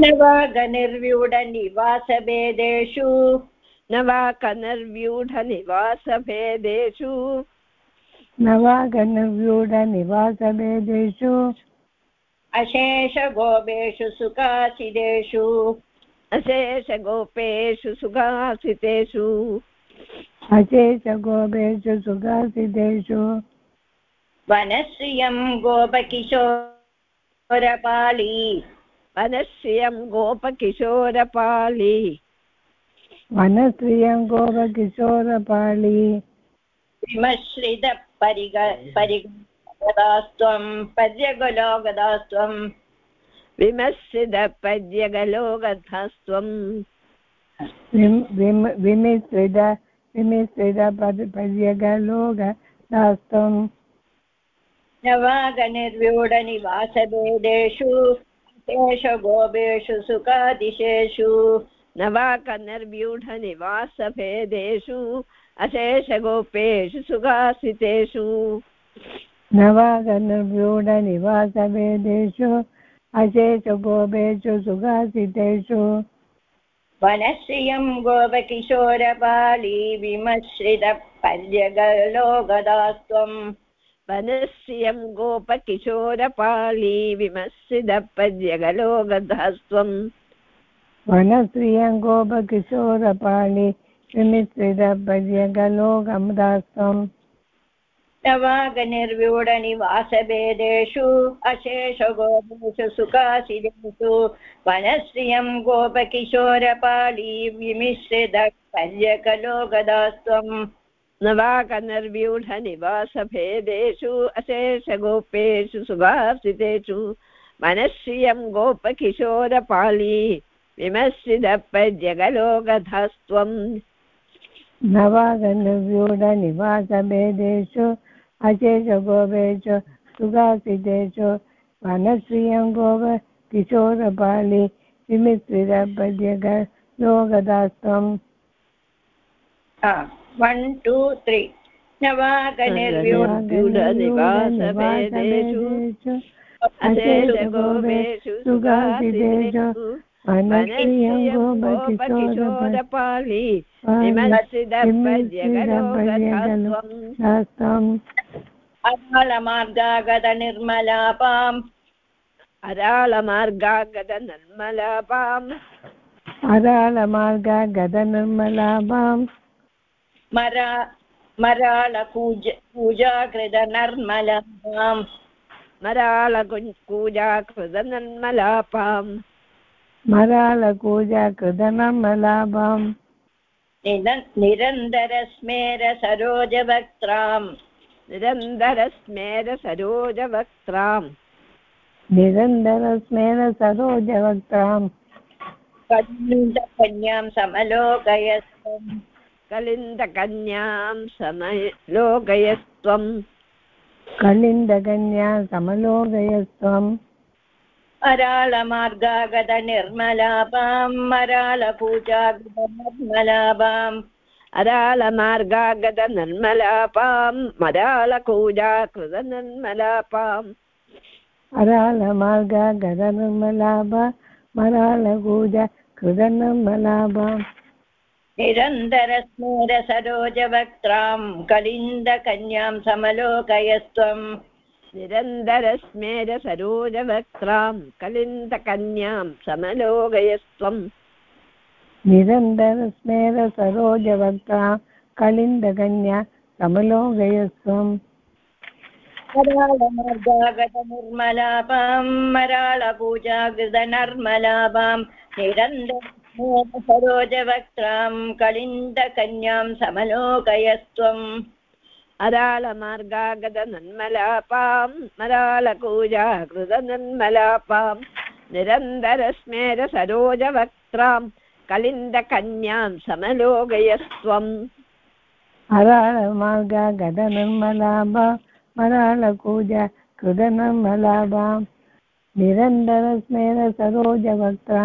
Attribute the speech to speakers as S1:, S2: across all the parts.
S1: नवागनिर्व्यूढनिवासभेदेषु
S2: नवाकनिर्व्यूढनिवासभेदेषु।
S3: नवागनिर्व्यूढनिवासभेदेषु।
S1: अशेषगोपेषु सुखासिदेषु
S2: अशेषगोपेषु सुखासितेषु।
S3: अशेषगोपेषु सुखासितेषु।
S1: वनश्रियं गोपकिशोरपाली।
S2: वनश्रियं गोपकिशोरपाली
S3: वनश्रियं गोपकिशोरपाली
S1: विमश्रितपरिग परिगदास्त्वं पर्यगलोगदास्त्वं
S2: विमश्रितपर्यगलोगधस्त्वम्
S3: विमिश्रित विमिश्रित पर्यगलोगदास्त्वम्
S1: नवागनिर्व्यूढनिवासभेदेषु शेषगोपेषु सुखादिशेषु
S2: नवाकनर्व्यूढनिवासभेदेषु अशेषगोपेषु सुखासितेषु
S3: नवागनव्यूढनिवासभेदेषु अशेषगोपेषु सुखासितेषु
S1: वनश्रियं गोपकिशोरपाली विमश्रितपर्यगलोगदास्त्वम्
S2: वनश्रियं गोपकिशोरपाली विमश्रितपर्यगलोगधस्त्वम्
S3: वनश्रियं गोपकिशोरपाणि विमिश्रितपर्यगलोकमदास्त्वम्
S1: नवागनिर्व्यूढनिवासभेदेषु अशेषगोपेषु सुखासिदेषु वनश्रियं गोपकिशोरपाली विमिश्रितपर्यगलोगदास्त्वम्
S2: नवाकनर्व्यूढनिवासभेदेषु अशेषगोपेषु सुभासितेषु मनश्रियं गोपकिशोरपाली विमश्रितपर्यगलोगधस्त्वम्
S3: नवागनव्यूढनिवासभेदेषु अशेषगोपेषु सुखासितेषु वनश्रियं गोप किशोरपालि विमिश्रितपर्यगलोगदास्त्वम्
S1: one two three
S2: नवाकनिर्व्यूढनिवासभेदेषु अशेषगोपेषु सुखासितेषु वनश्रियं गोपकिशोरपाली विमश्रितपर्यगलोगधस्त्वम्
S1: अरालमार्गागतनिर्मलापाम्
S2: अरालमार्गागतनिर्मलापाम्
S3: अरालमार्गागतनिर्मलाभाम्
S1: मरा मराळकूज
S3: मरालकूजाकृतनिर्मलाभाम्
S1: निरन्तरस्मेरसरोजवक्त्राम्
S2: निरन्तरस्मेरसरोजवक्त्राम्
S3: निरन्तरस्मेरसरोजवक्त्राम्
S1: कन्यां समलोकयस्त्वम्
S2: कलिन्दकन्यां समलोकयस्त्वम्।
S3: कलिन्दकन्या समलोकयस्त्वम्।
S1: अराळमार्गागतनिर्मलापाम् मराळपूजागतनिर्मलापाम्
S2: अरालमार्गागतनिर्मलापाम् मरालकूजाकृतनिर्मलापाम्
S3: अरालमार्गा गदनिर्मलाभ मरालकूजा कृतनिर्मलाभाम्
S1: निरन्तरस्मेरसरोजवक्त्राम् कलिन्दकन्यां समलोकयस्त्वम्
S2: निरन्तरस्मेरसरोजवक्त्राम् कलिन्दकन्यां समलोकयस्त्वम्
S3: निरन्तरस्मेरसरोजवक्त्रा कलिन्दकन्या समलोकयस्त्वम्
S1: मराळमार्गागतनिर्मलापाम् मराळपूजागृतनर्मलापाम् निरन्तरसरोजवक्त्राम् कलिन्दकन्यां समलोकयस्त्वम्
S2: अरालमार्गागतनिर्मलापाम् मरालकूजाकृतनिर्मलापाम् निरन्तरस्मेरसरोजवक्त्राम् कलिन्दकन्यां समलोकयस्त्वम्।
S3: अरालमार्गा गदनिर्मलाभ मरालकूजा कृतनिर्मलाभाम् निरन्तरस्मेरसरोजवक्त्रा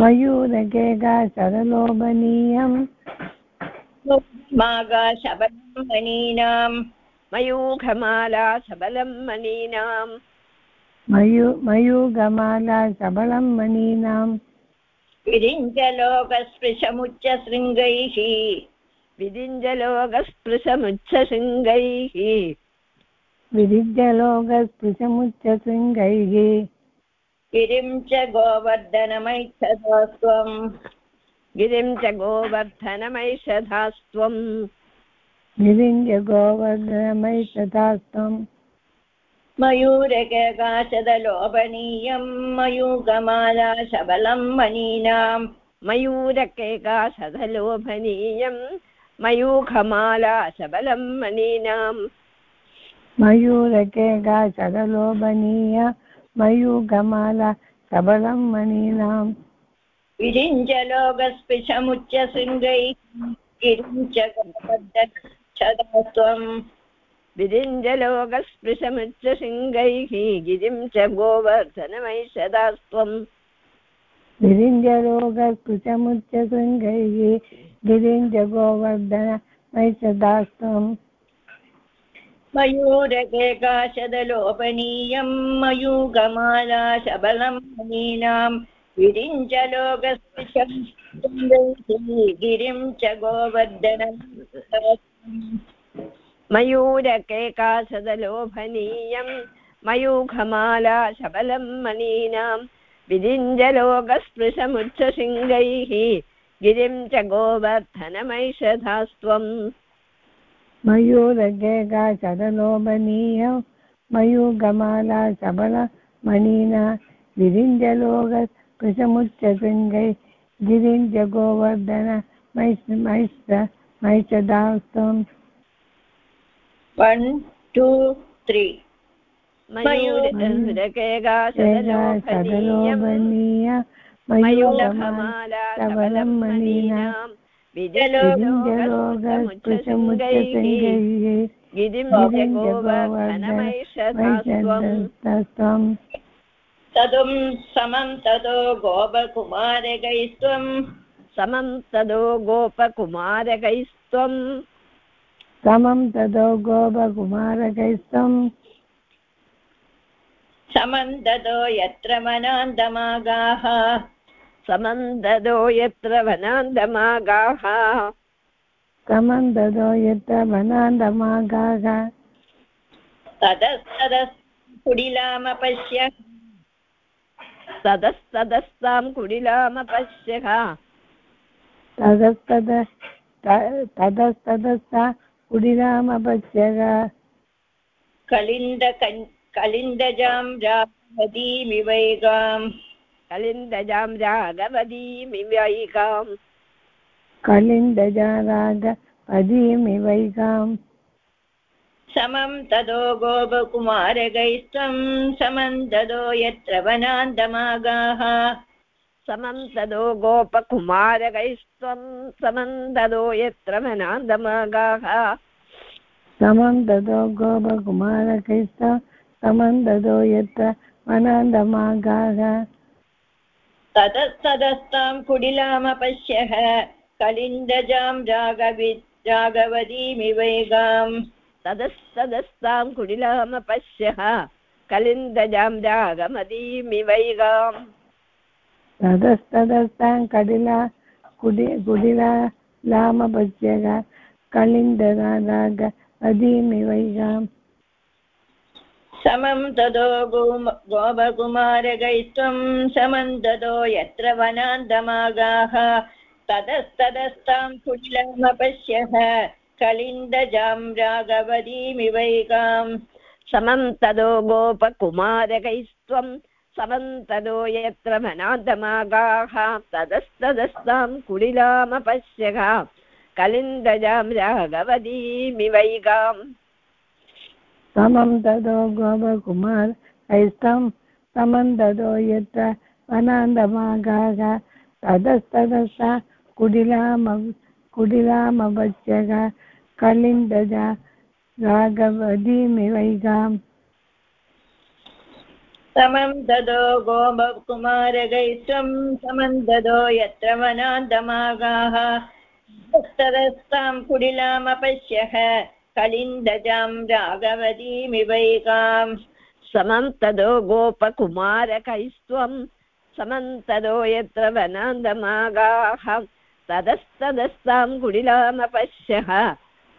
S2: मयूरकेका
S3: सरलोभनीयम्
S1: मागाशबलं मणीनाम्
S2: मयूखमाला सबलं मणीनाम्
S3: मयू मयूगमाला सबलं मणीनाम्
S1: विरिञ्जलोकस्पृशमुच्चशृङ्गैः
S2: विदिञ्जलोकस्पृशमुच्छशृङ्गैः
S3: विरिज्यलोकस्पृशमुच्चशृङ्गैः
S1: गिरिं च गोवर्धनमैच्छदास्त्वम्
S2: गिरिं च गोवर्धनमैषधास्त्वम्
S3: विरिञ्ज गोवर्धनमयितथास्त्वम्
S1: मयूरकेकाशदलोभनीयं मयूगमाला शबलं मणीनाम्
S2: मयूरकेका सदलोभनीयम् मयूखमाला सबलं मणीनाम्
S3: मयूरकेका सरलोभनीय मयूगमाला सबलं मणीनाम्
S1: विरिञ्जलोकस्पृशमुच्चशृङ्गैः गिरिं च गोवर्धनच्छदास्त्वम्
S2: विरिञ्जलोकस्पृशमुच्चशृङ्गैः गिरिं च गोवर्धनमैषदास्त्वम्
S3: विरिञ्जरोगस्पृशमुच्चशृङ्गैः गिरिञ्ज गोवर्धन मैषदास्त्वम्
S1: मयूरकेकाशदलोपनीयं मयूगमाला शबलं मणीनाम् विरिञ्जलोकस्पृशं गिरिं च गोवर्धनम्
S2: मयूरकेका सदलोभनीयम् मयूखमाला सबलं मणीनाम् विदिञ्जलोकस्पृशमुच्छशृङ्गैः गिरिं च गोवर्धनमैषधास्त्वम्
S3: मयूरकेका सरलोभनीय मयूगमाला सबल मणिना विरिञ्जलोगस्पृशमुच्चशृङ्गै गिरिञ्ज गोवर्धन मैष मैष मैषदास्त्वम्
S1: वन् टु त्री
S2: मयूरकेका सदलोभनीयम् विदिञ्जलोकस्पृशमुच्छशृङ्गैः गिरिं च
S1: तदुं समं ततो गोपकुमारकैस्त्वम्
S2: समं तदो गोपकुमारकैस्त्वम्
S3: समं ततो गोपकुमारकैस्त्वम्
S1: समं ददो यत्र वनान्दमागाः
S2: समं ददो यत्र वनान्दमागाः
S3: समं ततो यत्र वनान्दमागाः
S1: ततस्ततः कुडिलामपश्य।
S2: ततस्ततस्तां कुडिलामपश्यः
S3: ततस्तत ततस्ततस्ता कुडिलामपश्यः
S1: कलिन्दकन् कलिन्दजां रावतीमिवैगाम्
S2: कलिन्दजां राघवदीमिवैकाम्
S3: कलिन्दजाराग पदीमिवैकाम्
S1: समं तदो गोपकुमारकैस्त्वं समं ददो यत्र वनान्दमागाः
S2: समं तदो गोपकुमारकैस्त्वं समं ददो यत्र वनान्दमागाः
S3: समं ततो गोपकुमारकैस्त समं ततो यत्र वनान्दमागाः
S1: ततस्ततस्तां कुडिलामपश्यः कलिन्दजां राघवि राघवतीमिवैगाम्
S2: तदस्तदस्तां कुडिलामपश्यः कलिन्दजां रागमदीमिवैगाम्
S3: ततस्ततस्तां कडिला कुडि कुडिला लामपश्यः कलिन्दराग पदीमिवैगाम्
S1: समं तदो गोम गोपकुमारकैस्त्वं समं ददो यत्र वनान्दमागाः ततस्ततस्तां कुटिलमपश्यः। कलिन्दजां राघवतीमिवैकाम्
S2: समं तदो गोपकुमारकैस्त्वं समं तदो यत्र वनान्दमागाः तदस्तदस्तां कुडिलामपश्यः कलिन्दजां राघवदीमिवैगाम्
S3: समं ततो गोपकुमार कैस्तं समं ततो यत्र वनान्दमागाः ततस्ततस्ता कुटिलाम कुटिलामवश्यक कलिन्दजा राघवदीमिवैगाम्
S1: समं ददो गोपकुमारगैस्त्वं समं ददो यत्र वनान्दमागाः तदस्तां कुडिलामपश्यः कलिन्दजां राघवतीमिवैकाम्
S2: समं तदो गोपकुमारकैस्त्वं। समं तदो यत्र वनान्दमागाः ततस्तदस्तां कुडिलामपश्यः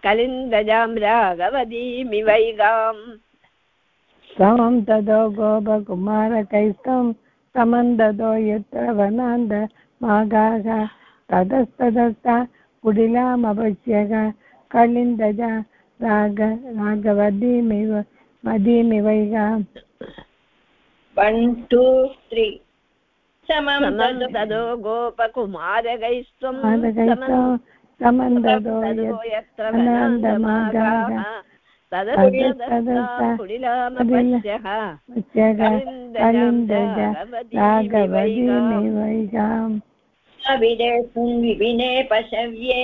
S2: कलिन्दजां राघवदीमिवैगाम्
S3: समं तदो गोपकुमारकैस्तं समं ददो यत्र वनान्द मागाः ततस्ततस्ता कुटिलामपश्यक कलिन्दजा राग राघवदीमिव मदीमिवैगाम्
S1: वन् टु त्री समं
S2: समं
S1: ददो
S2: तदो गोपकुमारकैस्त्वं
S3: मादकैस्तं समं ददो
S2: तदो
S3: यत्
S2: यत्र
S3: वनान्दमागाः
S2: वनान्दमागाः तदस्तदस्ता कुडिलामपश्यः
S3: पश्यक कलिन्दज राघवदीमिवैगाम्
S1: विदेस्मिन् विपिने पशव्ये।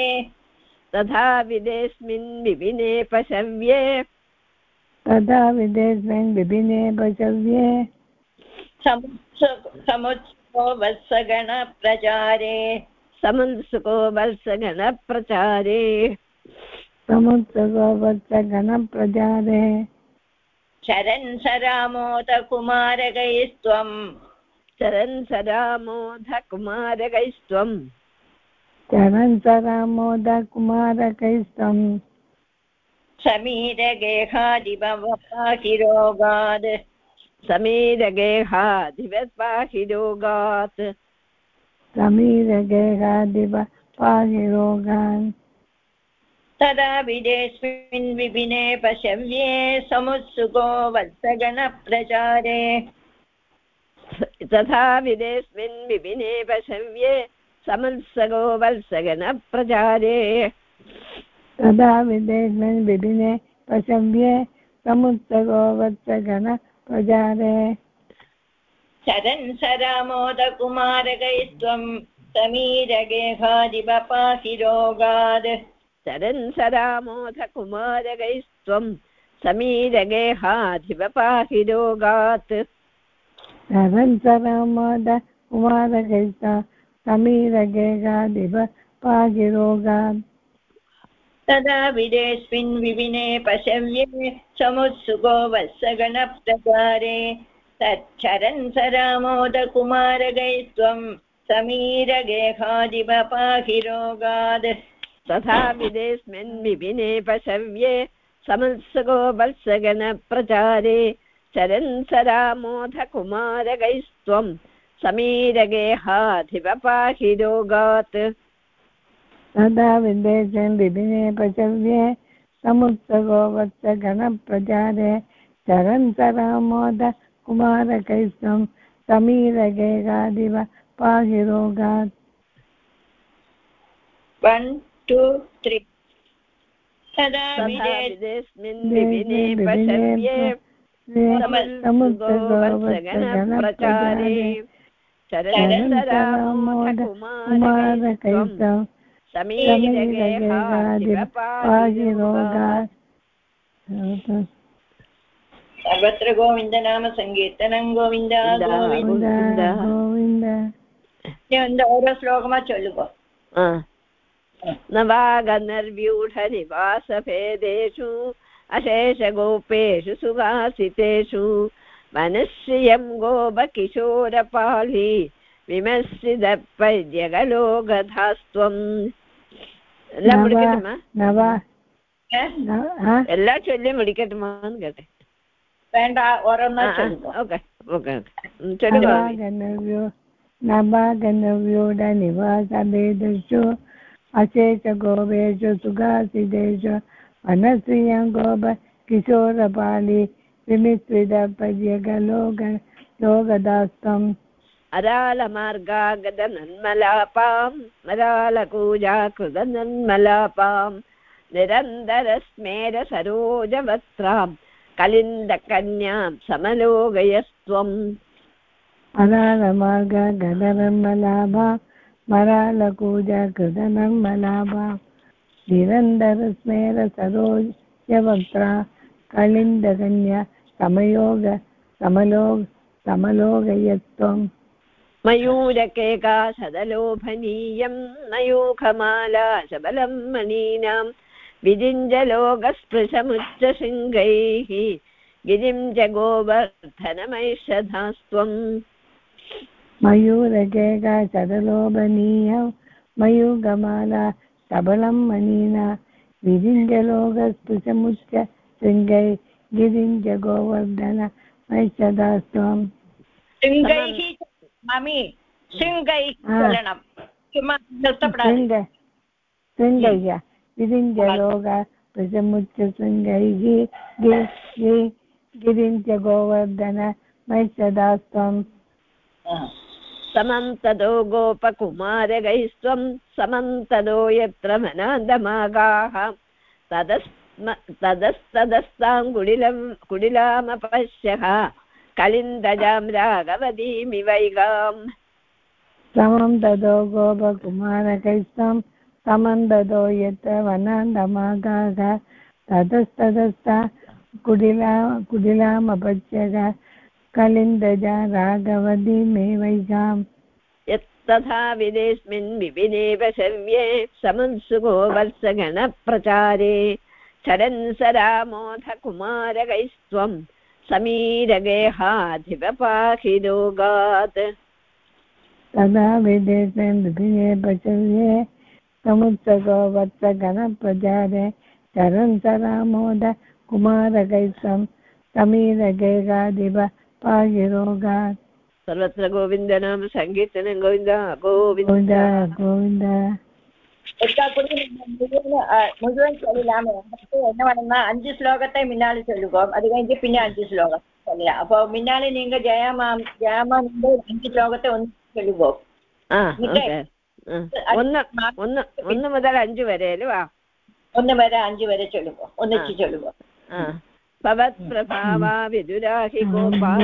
S2: तथा विदेस्मिन् विपिने पशव्ये।
S3: तदा विदेस्मिन् विभिन्ने पशव्ये।
S1: समुत्सो वत्सगणप्रचारे।
S2: समुत्सुको वत्सगणप्रचारे।
S3: समुत्सगोवत्सगणप्रजारे
S1: चरन् स रामोदकुमारकैस्त्वम्
S2: चरन् स रामोधकुमारकैस्त्वम्
S3: चरन् स रामोदकुमारकैस्तम्
S1: समीरगेहादिभवपाहिरोगाद्
S2: समीरगेहाधिवत्पाहिरोगात्
S3: समीरगेहादिव पाहि रोगान्
S1: तदा विदेस्मिन् विपिने पशव्ये समुत्सुको वत्सगणप्रचारे।
S2: तथा विदेस्मिन् विपिने पशव्ये समुत्सगो वत्सगणप्रचारे
S3: तदा विदेस्मिन् विभिन्ने पशव्ये समुत्सगो वत्सगणप्रजारे
S1: चरन् स रामोदकुमारकैस्त्वम् समीरगेहादिवपाहिरोगाद्
S2: चरन् स रामोधकुमारकैस्त्वम् समीरगेहाधिवपाहिरोगात्
S3: शरन् स रामोद कुमारकैस्त समीरगेहादिव
S1: तदा विदेस्मिन् विपिने पशव्ये समुत्सुको वत्सगणप्रचारे तच्छरन् स रामोदकुमारगैस्त्वम् समीरगेहादिवपाहिरोगाद्
S2: तथा विदेस्मिन् विपिने पशव्ये समुत्सुको वत्सगणप्रचारे चरन् स रामोधकुमारकैस्त्वम् समीरगेहाधिवपाहिरोगात्
S3: तदा विदेशन् विभिन्ने पशव्ये समुत्सगो वत्सगणप्रचारे चरन् स रामोद कुमारकैस्तं समीरगेहादिव पाहि रोगात्।
S1: वन् टु त्री तदा
S2: तथा
S1: विदेश
S2: विदेस्मिन् विपिने पशव्ये
S3: समुत्सगो
S2: वत्सगणप्रचारे चरन्
S3: चरन्
S2: स
S3: स रामोद कुमारकैस्तं समीरगेहादिव पाहि
S2: समीरगेहाधिवपाहिरोगात्
S3: रोगात्
S1: सर्वत्र गोविन्दनाम सङ्कीर्तनं गोविन्द
S2: गोविन्द.
S1: गोविन्द
S3: गोविन्द
S1: நீ வந்து ஒரு ஸ்லோகமா சொல்லுப்போ
S2: न वा गन्धर्व्यूढनिवासभेदेषु अशेषगोपेषु सुवासितेषु मनश्रियं गोपकिशोरपाली വിമർശിതപ്പര്യകലോകധാസ്ത്വം എല്ലാം വിളിക്കട്ടുമാ എല്ലാ
S1: ചൊല്ലിയും വിളിക്കട്ടുമാന്ന് കേട്ടെ
S2: വേണ്ട ഓരോന്നോ ഓക്കെ ഓക്കെ
S3: നവാഗന്ധവ്യോട നിവാസഭേദു അശേഷ ഗോപേഷു സുഖാസിതേഷു മനസ്രിയം ഗോപ കിശോരപാലി लोकदास्तम्
S2: अरालमार्गागदनन्मलापां मरालकूजाकृतनन्मलापां निरन्तरस्मेरसरोजवक्त्रां कलिन्दकन्यां समलोकयस्त्वम्।
S3: अनालमार्ग गदरमलाभा मरालकूज कृतनर्मलाभा निरन्तरस्मेरसरोजवक्त्रा कलिन्दकन्या समयोग समलो समलोकयत्वम्
S2: मयूरकेका सदलोभनीयं नयूखमाला शबलं मणीनां विजिञ्जलोकस्पृशमुच्चशृङ्गैः गिरिं गोवर्धनमैषधास्त्वम्
S3: मयूरकेका सदलोभनीय मयूगमाला सबलं मणिना विरिञ्जलोकस्पृशमुच्च शृङ्गै गिरिं जगोवर्धन मयि सदा
S1: शृङ्गैः ममि शृङ्गैः चरणं
S3: शृङ्गैः गिरिञ्जयोग शृङ्गैः गिरिञ्च गोवर्धन मयि सदा
S2: समं तदो गोपकुमारगैस्त्वं समं तदो यत्र मनादमागाः तदस्तदस्तां कुडिलं कुडिलामपश्यः कलिन्दजां राघवतीमिवैगाम्
S3: समं ददो गोपकुमारकैस्तं समं ददो यत्र वनान्दमागाः ततस्ततस्ता कुडिला कुडिलामपच्यग कलिन्दजा राघवतीमेवैगाम्
S2: यत्तथा विदेस्मिन् विपिनेव शव्ये समंसुगोवर्षगणप्रचारे चरन् स रामोऽथ कुमारकैस्त्वं समीरगेहाधिपपाहि रोगात्
S3: तदा विदेशे विभिन्ने पचर्ये समुत्सगो वत्सगणप्रचारे चरन् स रामोद कुमारकैस्तं समीरगेगाधिप पाहिरोगात्
S2: सर्वत्र गोविन्दनाम सङ्कीर्तनं गोविन्द।
S3: गोविन्द
S2: गोविन्द।
S1: ഒറ്റാക്കുടി മുഴുവൻ മുഴുവൻ ചൊല്ലിലാണ് നമുക്ക് എന്ന് പറയുന്ന അഞ്ച് ശ്ലോകത്തെ മിന്നാൽ ചൊല്ലുക അത് കഴിഞ്ഞ് പിന്നെ അഞ്ച് ശ്ലോകം ചൊല്ലാം അപ്പൊ മിന്നാൽ നിങ്ങൾക്ക് ജയമാ ജയമാ അഞ്ച് ശ്ലോകത്തെ ഒന്ന്
S2: ചൊല്ലുമ്പോ ഒന്ന് മുതൽ അഞ്ച് വരെ അല്ലേ?
S1: ഒന്ന് വരെ അഞ്ച് വരെ ചൊല്ലുക? ഒന്നിച്ച്
S3: ചൊല്ലുക? भवत्प्रभावा विदुराहि
S2: गोपाः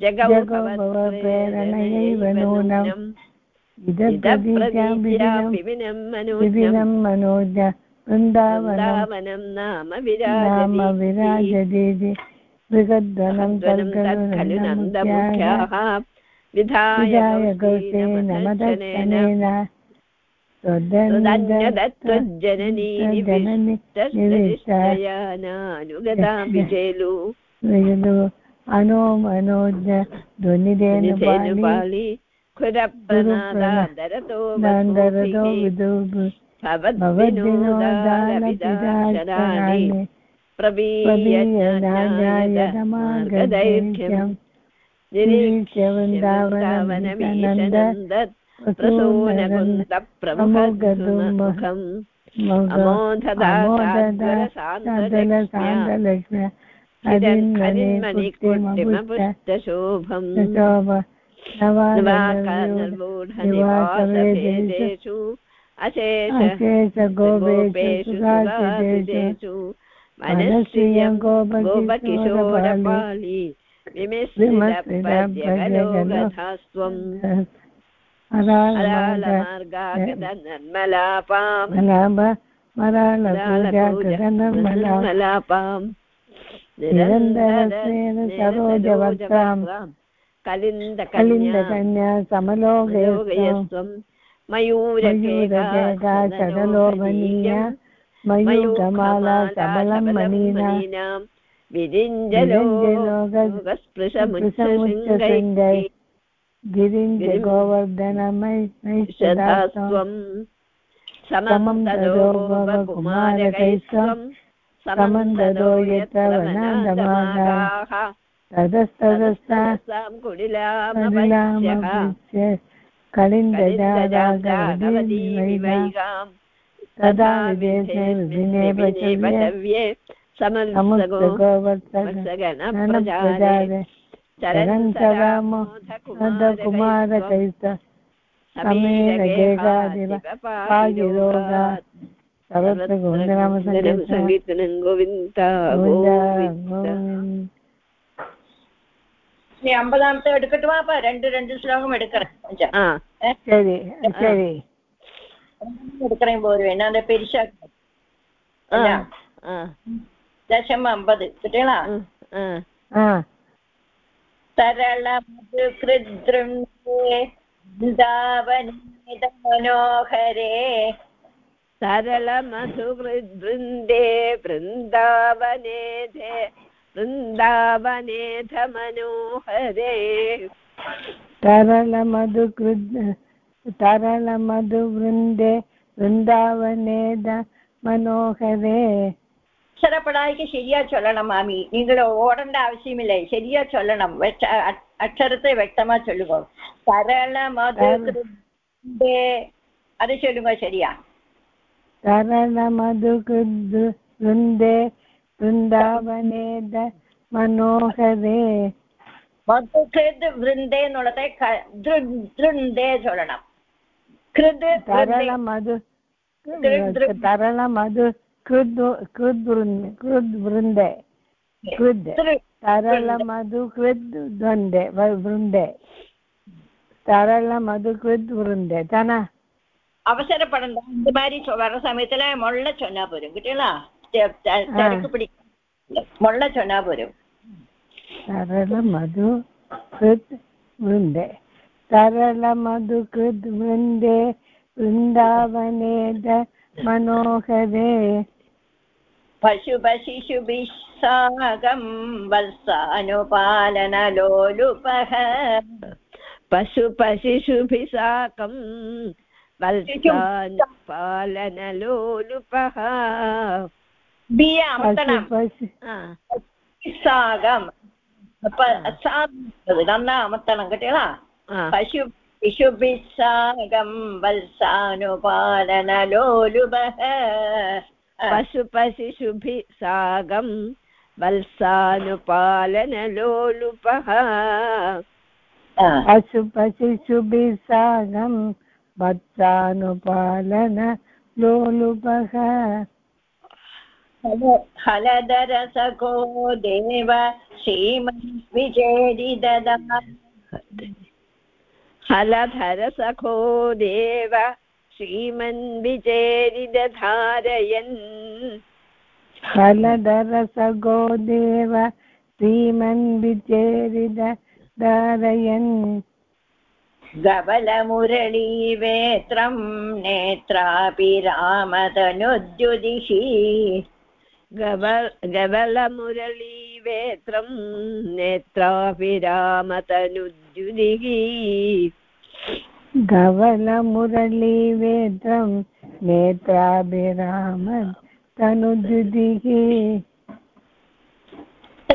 S3: जगोपवैरणयैव नूनम् विभिन्नं मनोज्ञ वृन्दावनं नाम विराजदेति बृहद्वनं
S2: तत्खलु नन्दमुख्याः विधाय
S3: गौते
S2: नमदनेन
S3: त्वदन्यदत्त्वज्जननी
S2: निविष्टयानानुगतां विजेलु
S3: अनो मनोज ध्वनिदेनु पालि
S2: निधेनुपालि खुरप्रनादादरतो
S3: नन्दरदो
S2: वधूभिः
S3: विदुः
S2: भवद्विनोदालविदाक्षराणि प्रवीयज्ञायतमार्गदैर्घ्यम् निरीक्ष्य वृन्दावनमीशनन्द प्रसूनकुन्दप्रमुखम्
S3: सान्दलक्ष्म्य
S2: हरिन्मणिकुट्टिमपुष्टशोभम् निवासभेदेषु अशेष गोपेषु सुगासितेषु मनस्वियं गोपकिशोरपाली। विमिश्रितपद्यगलोकधास्त्वम् अरालमार्गागतनर्मलापाम् मलापाम्
S3: निरन्तरस्वेन सरोजवक्त्राम्
S2: कलिन्दकन्या
S3: समलोकयस्त्वम्
S2: मयूरकेका
S3: मयूरकेकाचरलोभनीया मयूकमाला सबलं मणीना
S2: विरिञ्जलोकस्पृशमुच्छृङ्गै
S3: गिरिञ्ज
S2: समं तदो गोपकुमारकैस्त्वं समं तदो यत्र वनान्दमागाः
S3: ततस्ततस्ता
S2: ततस्तां कुटिलामपश्यः
S3: तदा विदेशे विधिने पचव्ये समुद्रगो वत्सगणप्रजादे चरन्तरामोदकुमारकैस्त समीरगेहादिव पागिरोगात् सर्वत्र
S2: गोविन्दनामसङ्कीर्तनं गोविन्द
S1: நீ ஐம்பதாமத்தை எடுக்கட்டுமா அப்ப ரெண்டு ரெண்டு ஸ்லோகம் எடுக்கிறேன் கொஞ்சம்
S2: சரி
S3: சரி எடுக்கிறேன்
S1: போருவேன் நான் பெரிசா தசம்
S2: ஐம்பது கிட்டீங்களா
S1: சரளமது கிருத்ருந்தே மனோகரே
S2: ഉം, ആ
S3: ആ
S1: തരള മധുകൃദൃംഗേ വൃന്ദാവനീത മനോഹരേ
S2: सरलमधुवृन्दे वृन्दावनेधे वृन्दावनेथ मनोहरे
S3: तरलमधुकृद् तरलमधुवृन्दे वृन्दावनेद मनोहरे
S1: അക്ഷരപ്പടായിക്ക് ശരിയാ ചൊല്ലണം മാമി നിങ്ങൾ ഓടേണ്ട ആവശ്യമില്ല ശരിയാ ചൊല്ലണം വെച്ച- അ- അക്ഷരത്തെ വ്യക്തമാ ചൊല്ലുക സരള മധുകൃദേ അത് ചൊല്ലുക ശരിയാ शरणमधुकृन्दे वृन्दावने மனோகரே. மத்து கிருது விருந்தேன்னுள்ளதை திருந்தே சொல்லணும்
S3: கிருது
S1: தரணமது
S3: தரணமது கிருது கிருத்ருந்தே. கிருத்ருந்தே கிருத்
S1: தரளமது
S3: கிருத் துவந்தே விருந்தே தரளமது கிருத் விருந்தே தானே?
S1: அவசரப்படணும் இந்த மாதிரி வர்ற சமயத்துல மொள்ள சொன்னா போரும் கிட்டீங்களா தடுக்கு பிடிக்க மொள்ள சொன்னா போரும்
S3: சரள மது கிருத் விருந்தே சரள மது கிருத் விருந்தே वृन्दावनेद मनोहरे
S1: पशुपशिशुभिः सागं वत्सानुपालनलोलुपः
S2: पशुपशिशुभिः साकं पालनलोलुपः
S1: सागम्। साम्ना अमत्तनं
S2: पशु
S1: शिशुभिः सागं वल्सानुपालनलोलुभः
S2: पशुपशिशुभिः
S3: वल्सानुपालनलोलुपः पशुपशिशुभिः वत्सानुपालन लोलुपः।
S1: हलधरसखो देव श्रीमन् विचेरिददा
S2: हलधरसखो देव श्रीमन् विचेरिदधारयन्
S3: फलधरसगो देव श्रीमन् विचेरिद धारयन्
S1: गबलमुरळीवेत्रं नेत्रापि रामतनुद्युदिः
S2: गबल गबलमुरलीवेत्रं नेत्राभिरामतनुद्युदिः
S3: धवलमुरलीवेत्रं नेत्राभिराम तनुद्युदिः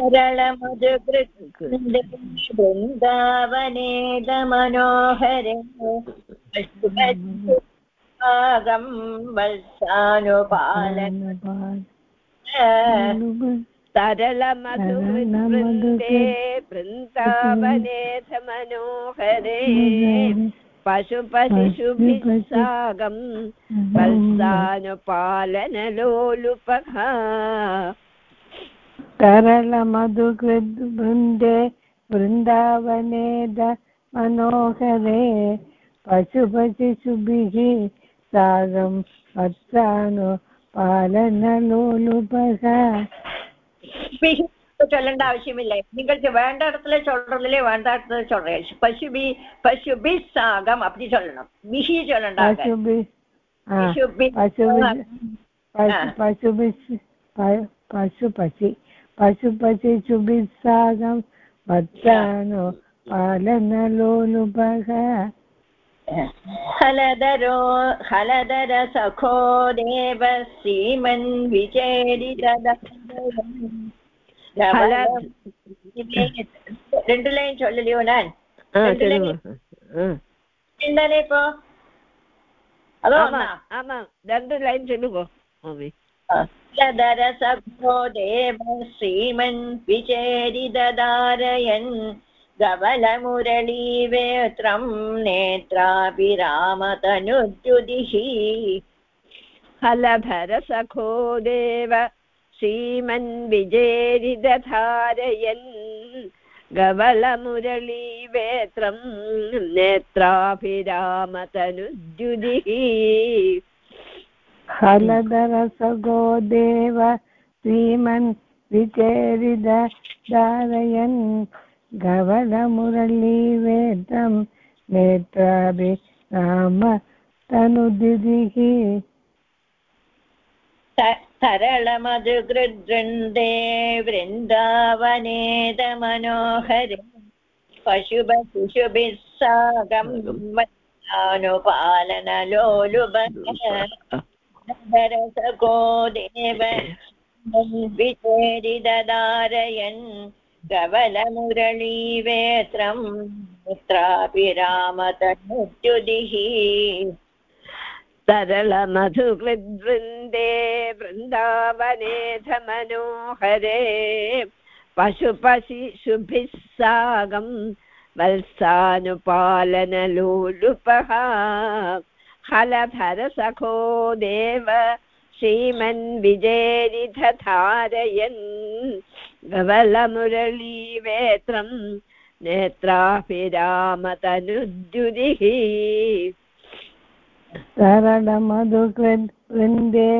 S1: सरलमधुकृन्दवनेदमनोहरे भागं वत्सानुपालन
S2: तरलमधुवृन्दे वृन्दावनेथ मनोहरे पशुपशिशुभिः सागं वत्सानुपालनलोलुपः
S3: करलमधुकृद्वृन्दे वृन्दावने द मनोहरे पशुपतिशुभिः सागं पत्रानु പാലനലോലുപക
S1: ചൊല്ലേണ്ട ആവശ്യമില്ല നിങ്ങൾക്ക് വേണ്ട ഇടത്തിലെ ചൊല്ലതിലെ വേണ്ട ഇടത്തിലെ ചൊല്ലേ പശു ബി പശു ബി സാഗം
S3: അപ്പി ചൊല്ലണം
S1: ബിഹി
S3: ചൊല്ലണ്ട
S1: പശു
S3: പശു പശു പശു पशुपशि चुबित्सागं भक्तानो
S1: पालनलोलुपः हलदरो हलदरसखो देव श्रीमन् ரெண்டு லைன் சொல்லலையோ நான் ரெண்டு லைன்
S2: சொல்லுங்க
S1: लदरसभ्यो देव श्रीमन् विचेरि ददारयन् गवलमुरलीवेत्रं नेत्रापि
S2: रामतनुद्युदिः हलभरसखो देव श्रीमन्विजेरिदधारयन् गवलमुरलीवेत्रं नेत्राभिरामतनुद्युदिः।
S3: हलधरसगो देव श्रीमन् विचेरिद धारयन् गवलमुरलीवेदं नेत्राभि राम तनुदिः
S1: तरलमधुकृदृन्दे वृन्दावनेदमनोहरे पशुपशिशुभिः साकं अनुपालनलोलुभरसको देव विचेरिदधारयन् कवलमुरलीवेत्रं मित्राभिरामतनुद्युदिः।
S2: सरलमधुकृद्वृन्दे वृन्दावने च मनोहरे पशुपशिशुभिः सागं वत्सानुपालनलोलुपः। हलधरसखो देव श्रीमन् विजेरिधधारयन् गवलमुरलीवेत्रं नेत्राभिरामतनुद्युदिः
S3: सरलमधुकृद् वृन्दे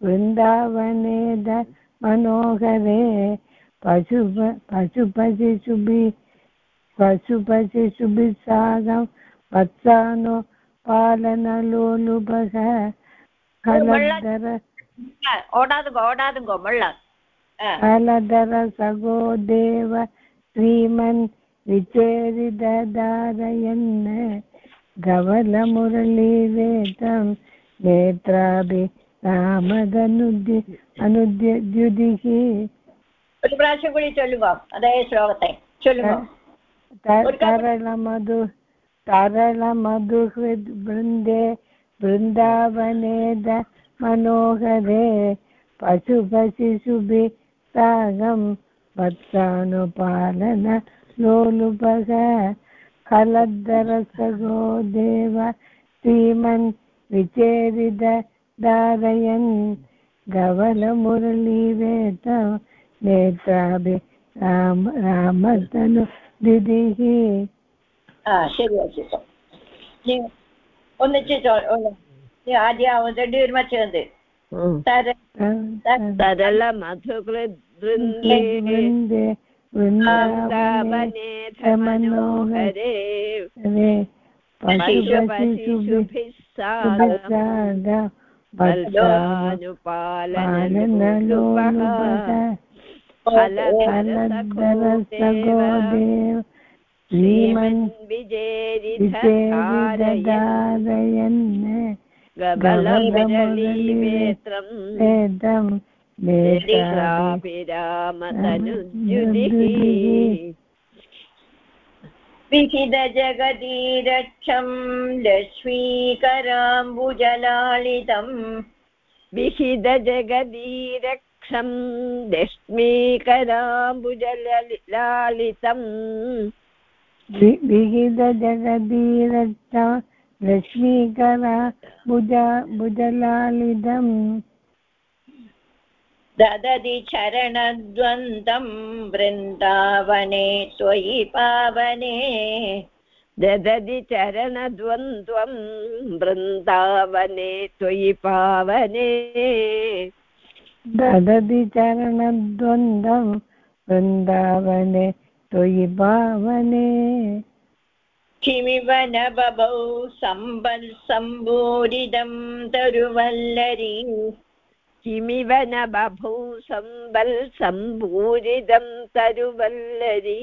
S3: वृन्दावने द मनोहरे पशु पशुपशिशुभि पशुपशिशुभिः सागं वत्सानो पालनलोलुभः
S1: ओडादुगो ओडादुगो मल्ल
S3: फलधर सगो देव श्रीमन् विचेरिदधारयन्। धवलमुरलीवेतं नेत्राभि रामदनुद्य अनुद्युदिः
S1: ഒരു പ്രാവശ്യം കൂടി ചൊല്ലുക. അതേ ശ്ലോകത്തെ ചൊല്ലുക.
S3: തരളമധു तरलमधुहृद् वृन्दे वृन्दावनेद मनोहरे पशुपशिशुभिः सागं वत्सानुपालन लोलुपः हलद्धरसगो देव श्रीमन् विचेरिद धारयन् गवलमुरलीवेद नेत्राभि राम रामतनु दिदिः
S1: ശരിയാക്കിട്ടോ ഒന്ന് ആദ്യം അവൻ രണ്ടുപേരും വച്ചത് തരള
S2: മധുകൃദൃന്ദേ
S3: വൃന്ദാവനേധമനോഹരേ പശുപശിശുഭിः
S2: സാഗ ഭദ്രാനുപാലനലുപഹ ഫലദരസഗോദേവ
S3: पशुपशिशुभिः
S2: पशुपशिशुभिः सागं वल्सानुपालनलोलुपः
S3: हलधरसगो देव श्रीमन् विचेरिदधारयन्
S2: गबलमुरलीवेत्रं
S3: वेदं
S2: नेत्राभिरामतनुद्युदिः
S1: विहितजगदीरक्षं लक्ष्मीकराम्बुजलालितम्
S3: विहितजगदीरच्च लक्ष्मीकरा भुज भुजलालिदम्
S1: ददति चरणद्वन्द्वं वृन्दावने त्वयि पावने।
S2: ददति चरणद्वन्द्वं वृन्दावने त्वयि पावने।
S3: ददति चरणद्वन्द्वं वृन्दावने त्वयि पावने
S1: किमिव न बभौ सम्बल् सम्बोरिदं तरुवल्लरी।
S2: किमिव न बभौ सम्बल् सम्भूरिदं तरुवल्लरी।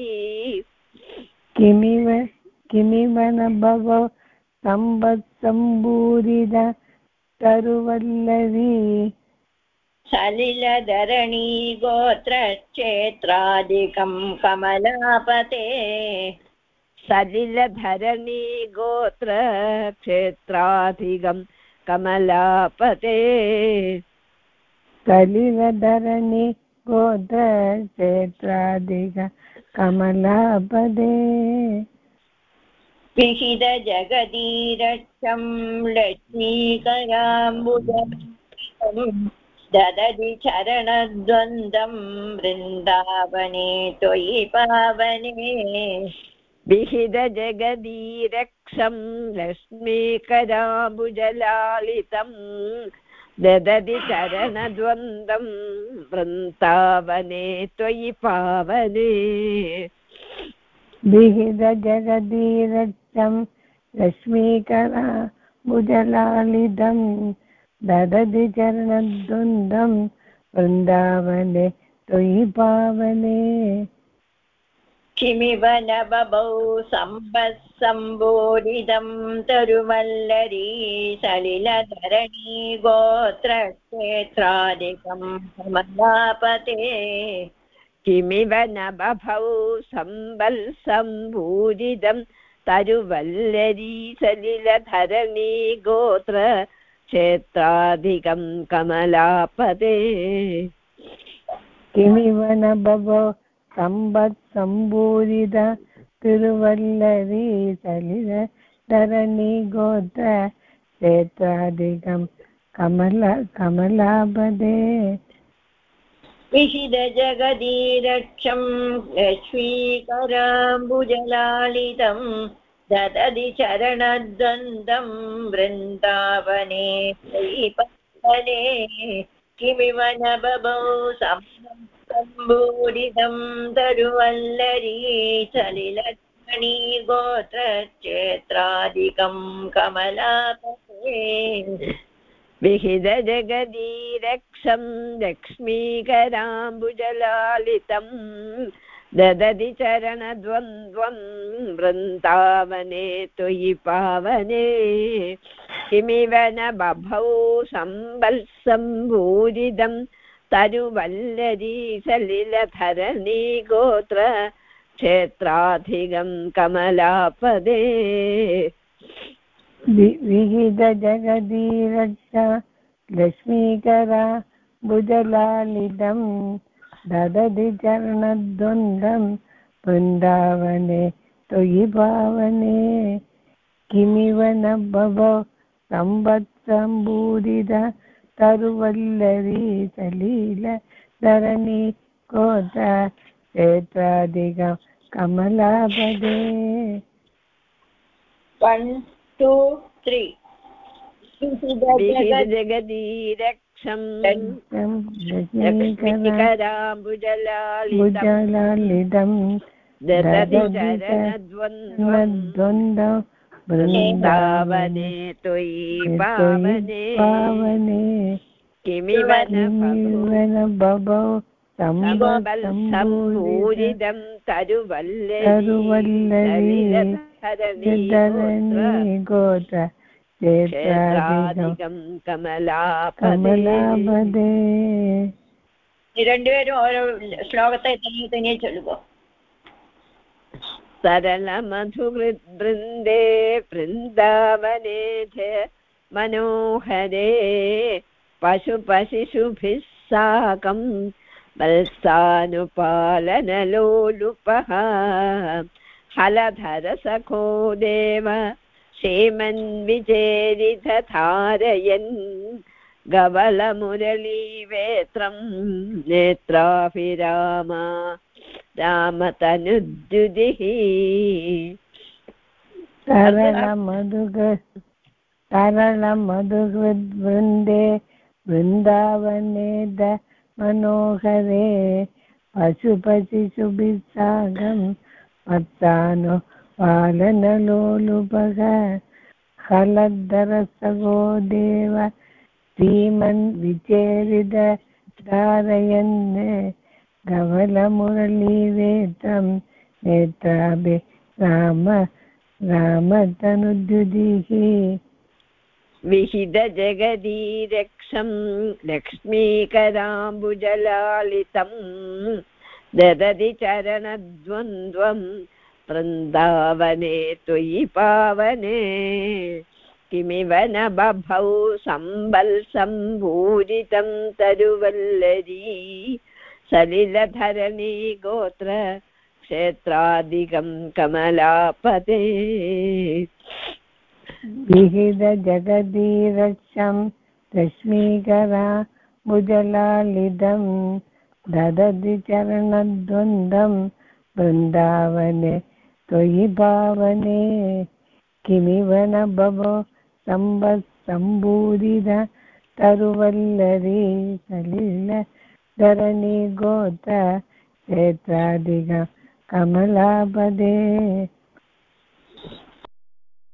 S3: किमिव किमिव न भवो सम्बत्सम्भूरिद तरुवल्लरी।
S1: सलिलधरणी गोत्रक्षेत्रादिकं कमलापते।
S2: सलिलधरणी गोत्र क्षेत्राधिगं कमलापते।
S3: सलिलधरणि गोत्रक्षेत्राधिक कमलापदे।
S1: विहितजगदीरक्षं लक्ष्मीकराम्बुजम् ददति चरणद्वन्द्वं वृन्दावने त्वयि पावने।
S2: विहितजगदीरक्षं लक्ष्मीकराम्बुजलालितं ददति चरणद्वन्द्वं वृन्दावने त्वयि पावने।
S3: विहितजगदीरक्षं लक्ष्मीकरा भुजलालिदं ददति चरणद्वन्द्वं वृन्दावने त्वयि पावने।
S1: किमिव न बभौ सम्बत्सम्बोधितं तरुमल्लरी सलिलधरणी गोत्रक्षेत्रादिकं कमलापते
S2: किमिव न बभौ तरुवल्लरी सलिलधरणी गोत्र क्षेत्राधिकं कमलापदे।
S3: किमिव न बभो सम्बत्सम्बूरिद तिरुवल्लरी सलिल धरणि गोत्र क्षेत्राधिकं कमल कमलापदे।
S1: विहितजगदीरक्षं लक्ष्मीकराम्बुजलालितं ददति चरणद्वन्द्वं वृन्दावने पवने किमिव न बभौ सम्बूरितं तरुवल्लरी सलिलक्ष्मणी गोत्रक्षेत्रादिकं कमलापते।
S2: विहितजगदीरक्षं लक्ष्मीकराम्बुजलालितं ददति चरणद्वन्द्वं वृन्दावने त्वयि पावने। किमिव न बभौ सम्बल्सम्भूरिदं तरुवल्लरी सलिलधरणी गोत्र क्षेत्राधिगं कमलापदे।
S3: विहितजगदीरक्ष लक्ष्मीकरा भुजलालिदं ददति चरणद्वन्द्वं वृन्दावने त्वयि पावने किमिव न भवो सम्बत्सम्बूरिद तरुवल्लरी सलील धरणी कोट कमलापदे।
S1: वन् टु त्री
S2: जगदीरक्षं लक्ष्मीकराम्बुजलालितं
S3: भुजलालिदं
S2: ददति वृन्दावने त्वयि पावने
S3: पावने
S2: किमिव न
S3: बभौ
S2: सम्बल्सम्भूरिदं
S3: तरुवल्लरी गोत्र क्षेत्राधिकं
S2: क्षेत्राधिकं कमलापदे
S3: കമലാപദേ
S1: ഈ രണ്ടുപേരും ഓരോ ശ്ലോകത്തെ തനിയെ തനിയെ ചൊല്ലുക
S2: सरलमधुवृन्दे वृन्दावने च मनोहरे पशुपशिशुभिः साकं वत्सानुपालनलोलुपः हलधरसखो देव श्रीमन्विचेरितधारयन् गवलमुरलीवेत्रं नेत्राभिराम रामतनुद्युदिः
S3: सरलमधुग सरलमधुवृन्दे वृन्दावने मनोहरे पशुपशिशुभिः साकं पालनलोलुपः हलद्धरसगो देव श्रीमन् विचेरिद धारयन् धवलमुरलीवेत्रं नेत्राभि राम रामतनुद्युदिः
S2: विहितजगदीरक्षं लक्ष्मीकराम्बुजलालितं ददति चरणद्वन्द्वं वृन्दावने त्वयि पावने। किमिव न बभौ सम्बल्सम्भूरितं तरुवल्लरी। सलिलधरणी गोत्र क्षेत्रादिकं कमलापते।
S3: विहितजगदीरक्षं रश्मीकरा भुजलालिदं ददति चरणद्वन्द्वं वृन्दावने। त्वयि भावने किमिव न भवो सम्बूरिद तरुवल्लरी सलिल धरणी गोत्र क्षेत्रादिग कमलापदे।